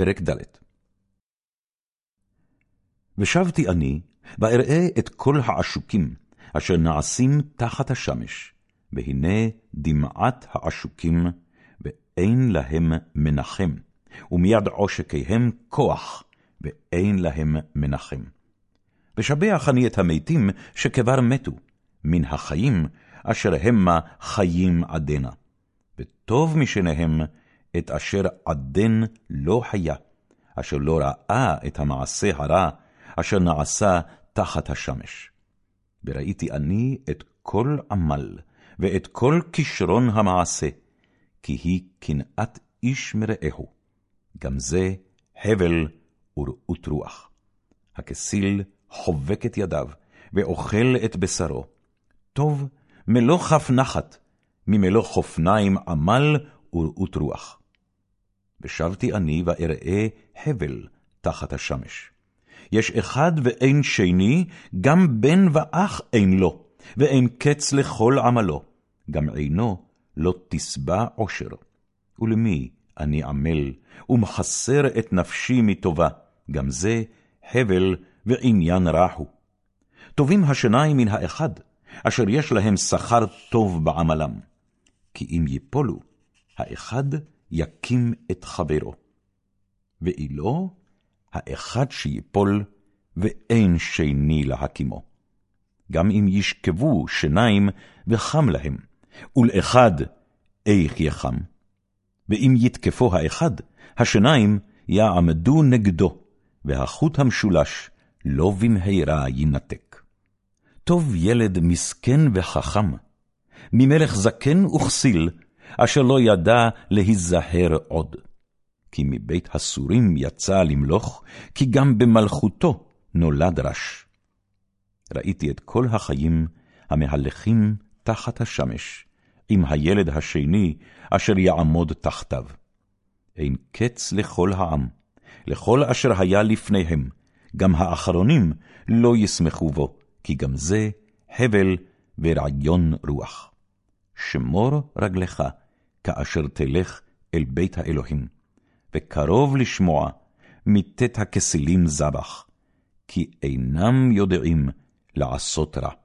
פרק ד' ושבתי אני, ואראה את כל העשוקים, אשר נעשים תחת השמש, והנה דמעת העשוקים, ואין להם מנחם, ומיד עושקיהם כוח, ואין להם מנחם. ושבח אני את המתים שכבר מתו, מן החיים, אשר המה חיים עדנה. וטוב משניהם את אשר עדן לא היה, אשר לא ראה את המעשה הרע, אשר נעשה תחת השמש. וראיתי אני את כל עמל, ואת כל כישרון המעשה, כי היא קנאת איש מרעהו. גם זה הבל ורעות רוח. הכסיל חובק את ידיו, ואוכל את בשרו. טוב מלוא כף נחת, ממלוא חופניים עמל ורעות רוח. ושבתי אני ואראה הבל תחת השמש. יש אחד ואין שני, גם בן ואח אין לו, ואין קץ לכל עמלו, גם עינו לא תשבע עושר. ולמי אני עמל, ומחסר את נפשי מטובה, גם זה הבל ועניין רע הוא. טובים השניים מן האחד, אשר יש להם שכר טוב בעמלם. כי אם יפולו, האחד יקים את חברו. ואילו, האחד שיפול, ואין שני להקימו. גם אם ישכבו שניים, וחם להם, ולאחד איך יחם. ואם יתקפו האחד, השניים יעמדו נגדו, והחוט המשולש לא במהרה ינתק. טוב ילד מסכן וחכם, ממלך זקן וכסיל, אשר לא ידע להיזהר עוד. כי מבית הסורים יצא למלוך, כי גם במלכותו נולד רש. ראיתי את כל החיים המהלכים תחת השמש, עם הילד השני אשר יעמוד תחתיו. אין קץ לכל העם, לכל אשר היה לפניהם, גם האחרונים לא ישמחו בו, כי גם זה הבל ורעיון רוח. שמור רגלך, כאשר תלך אל בית האלוהים, וקרוב לשמוע מטית הכסילים זבח, כי אינם יודעים לעשות רע.